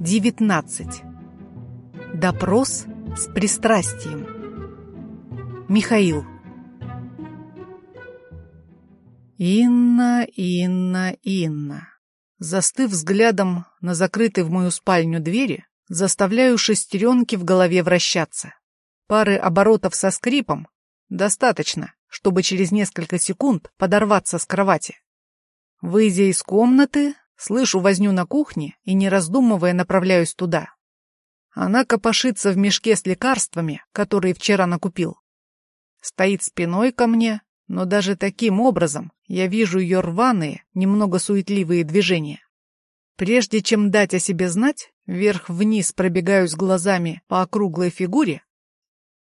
19. Допрос с пристрастием. Михаил. Инна, Инна, Инна. Застыв взглядом на закрытой в мою спальню двери, заставляю шестеренки в голове вращаться. Пары оборотов со скрипом достаточно, чтобы через несколько секунд подорваться с кровати. Выйдя из комнаты, слышу возню на кухне и, не раздумывая, направляюсь туда. Она копошится в мешке с лекарствами, которые вчера накупил. Стоит спиной ко мне, но даже таким образом я вижу ее рваные, немного суетливые движения. Прежде чем дать о себе знать, вверх-вниз пробегаюсь глазами по округлой фигуре,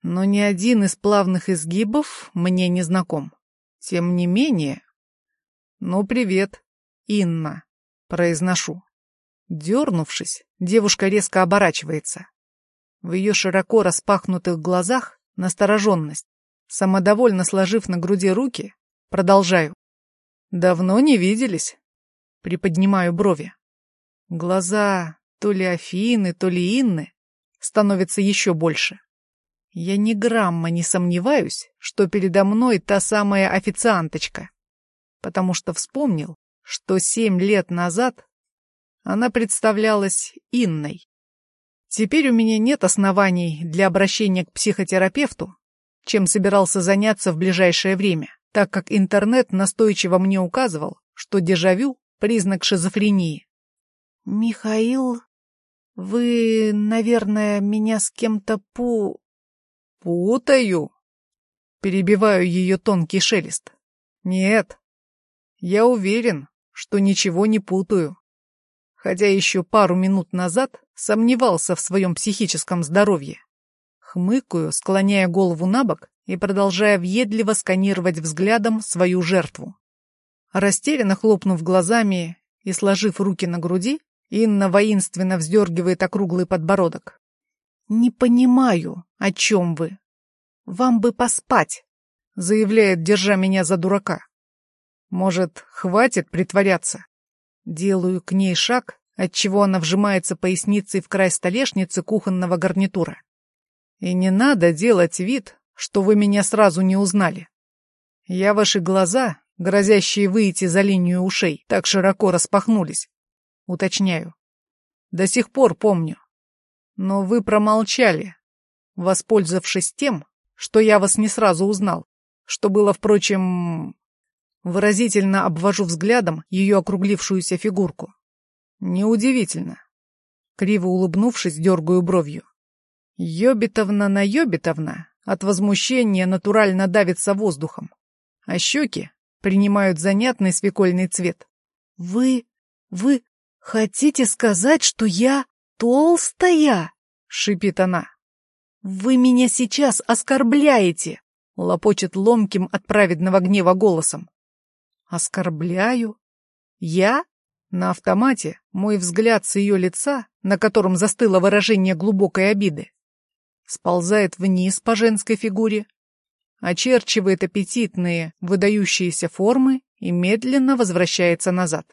но ни один из плавных изгибов мне не знаком. Тем не менее... «Ну, привет, Инна», — произношу. Дернувшись, девушка резко оборачивается. В ее широко распахнутых глазах настороженность. Самодовольно сложив на груди руки, продолжаю. «Давно не виделись?» Приподнимаю брови. Глаза то ли Афины, то ли Инны становятся еще больше. Я ни грамма не сомневаюсь, что передо мной та самая официанточка, потому что вспомнил, что семь лет назад она представлялась Инной. Теперь у меня нет оснований для обращения к психотерапевту, чем собирался заняться в ближайшее время, так как интернет настойчиво мне указывал, что дежавю — признак шизофрении. «Михаил, вы, наверное, меня с кем-то пу...» «Путаю?» Перебиваю ее тонкий шелест. «Нет, я уверен, что ничего не путаю. Хотя еще пару минут назад сомневался в своем психическом здоровье. Хмыкаю, склоняя голову на бок и продолжая въедливо сканировать взглядом свою жертву. Растерянно хлопнув глазами и сложив руки на груди, Инна воинственно вздергивает округлый подбородок. «Не понимаю, о чем вы. Вам бы поспать», — заявляет, держа меня за дурака. «Может, хватит притворяться?» Делаю к ней шаг, отчего она вжимается поясницей в край столешницы кухонного гарнитура. И не надо делать вид, что вы меня сразу не узнали. Я ваши глаза, грозящие выйти за линию ушей, так широко распахнулись. Уточняю. До сих пор помню. Но вы промолчали, воспользовавшись тем, что я вас не сразу узнал, что было, впрочем, Выразительно обвожу взглядом ее округлившуюся фигурку. Неудивительно. Криво улыбнувшись, дергаю бровью. Йобитовна на Йобитовна от возмущения натурально давится воздухом, а щеки принимают занятный свекольный цвет. «Вы... вы хотите сказать, что я толстая?» — шипит она. «Вы меня сейчас оскорбляете!» — лопочет ломким от праведного гнева голосом. Оскорбляю? Я? На автомате мой взгляд с ее лица, на котором застыло выражение глубокой обиды, сползает вниз по женской фигуре, очерчивает аппетитные, выдающиеся формы и медленно возвращается назад.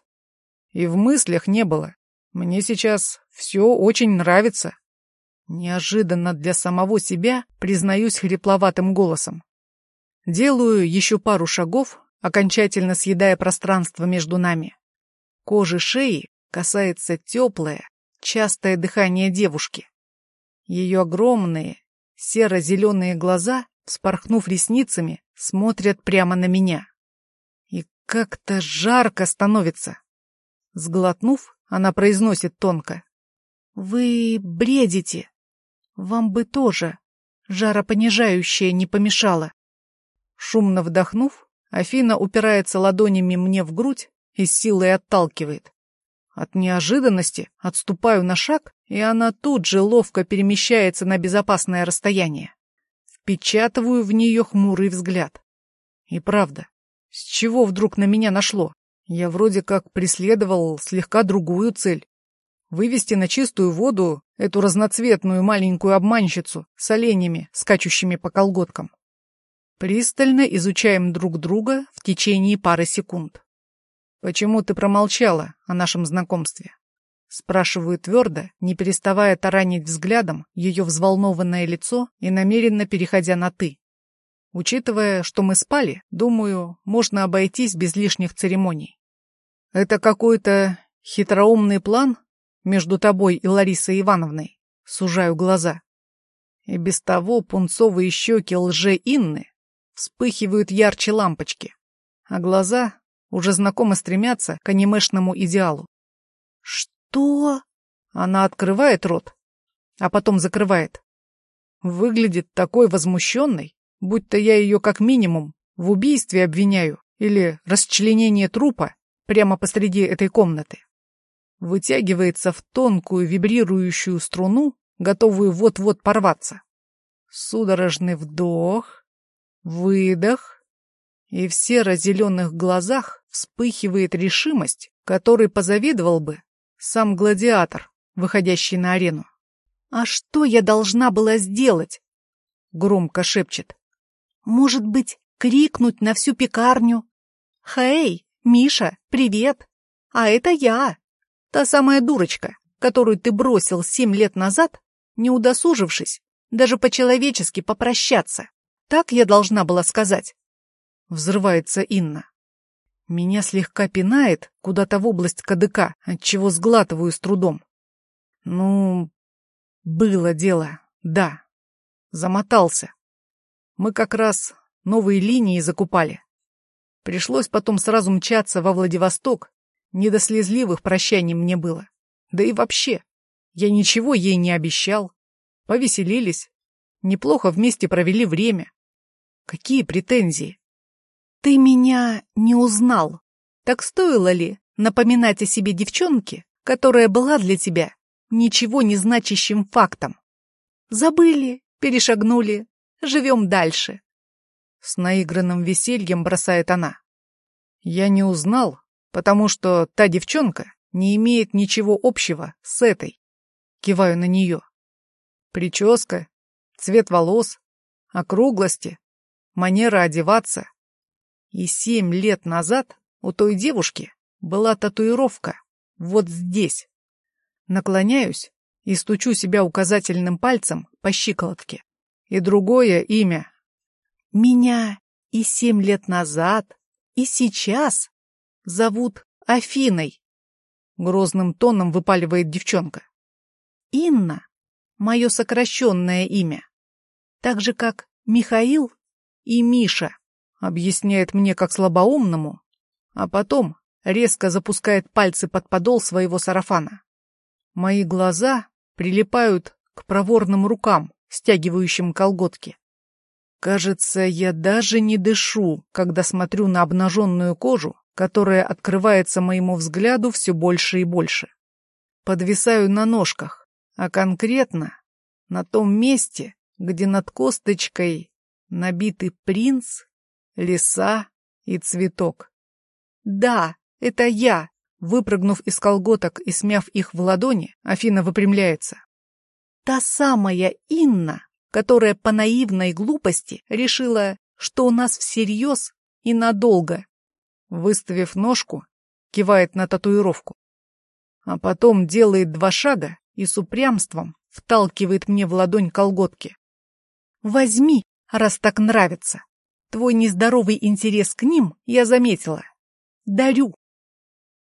И в мыслях не было. Мне сейчас все очень нравится. Неожиданно для самого себя признаюсь хрипловатым голосом. Делаю еще пару шагов, окончательно съедая пространство между нами. Кожи шеи касается теплое, частое дыхание девушки. Ее огромные, серо-зеленые глаза, вспорхнув ресницами, смотрят прямо на меня. И как-то жарко становится. Сглотнув, она произносит тонко. «Вы бредите. Вам бы тоже жаропонижающее не помешало». Шумно вдохнув, Афина упирается ладонями мне в грудь и с силой отталкивает. От неожиданности отступаю на шаг, и она тут же ловко перемещается на безопасное расстояние. Впечатываю в нее хмурый взгляд. И правда, с чего вдруг на меня нашло? Я вроде как преследовал слегка другую цель. Вывести на чистую воду эту разноцветную маленькую обманщицу с оленями, скачущими по колготкам. Пристально изучаем друг друга в течение пары секунд. «Почему ты промолчала о нашем знакомстве?» Спрашиваю твердо, не переставая таранить взглядом ее взволнованное лицо и намеренно переходя на «ты». Учитывая, что мы спали, думаю, можно обойтись без лишних церемоний. Это какой-то хитроумный план между тобой и Ларисой Ивановной? Сужаю глаза. И без того пунцовые щеки лже Инны вспыхивают ярче лампочки, а глаза уже знакомо стремятся к анимешному идеалу. «Что?» Она открывает рот, а потом закрывает. Выглядит такой возмущенной, будто я ее как минимум в убийстве обвиняю или расчленение трупа прямо посреди этой комнаты. Вытягивается в тонкую вибрирующую струну, готовую вот-вот порваться. Судорожный вдох, выдох, и в серо-зеленых глазах вспыхивает решимость, которой позавидовал бы сам гладиатор, выходящий на арену. «А что я должна была сделать?» — громко шепчет. «Может быть, крикнуть на всю пекарню? «Хей, Миша, привет! А это я, та самая дурочка, которую ты бросил семь лет назад, не удосужившись даже по-человечески попрощаться. Так я должна была сказать». Взрывается Инна. Меня слегка пинает куда-то в область кадыка, отчего сглатываю с трудом. Ну, было дело, да. Замотался. Мы как раз новые линии закупали. Пришлось потом сразу мчаться во Владивосток. Не до слезливых прощаний мне было. Да и вообще, я ничего ей не обещал. Повеселились. Неплохо вместе провели время. Какие претензии? «Ты меня не узнал. Так стоило ли напоминать о себе девчонке, которая была для тебя ничего не значащим фактом? Забыли, перешагнули, живем дальше». С наигранным весельем бросает она. «Я не узнал, потому что та девчонка не имеет ничего общего с этой». Киваю на нее. Прическа, цвет волос, округлости, манера одеваться и семь лет назад у той девушки была татуировка вот здесь. Наклоняюсь и стучу себя указательным пальцем по щиколотке. И другое имя. Меня и семь лет назад, и сейчас зовут Афиной. Грозным тоном выпаливает девчонка. Инна — мое сокращенное имя. Так же, как Михаил и Миша объясняет мне как слабоумному, а потом резко запускает пальцы под подол своего сарафана. Мои глаза прилипают к проворным рукам, стягивающим колготки. Кажется, я даже не дышу, когда смотрю на обнаженную кожу, которая открывается моему взгляду все больше и больше. Подвисаю на ножках, а конкретно на том месте, где над косточкой набитый принц лиса и цветок. «Да, это я!» Выпрыгнув из колготок и смяв их в ладони, Афина выпрямляется. «Та самая Инна, которая по наивной глупости решила, что у нас всерьез и надолго». Выставив ножку, кивает на татуировку. А потом делает два шага и с упрямством вталкивает мне в ладонь колготки. «Возьми, раз так нравится!» Твой нездоровый интерес к ним я заметила. Дарю.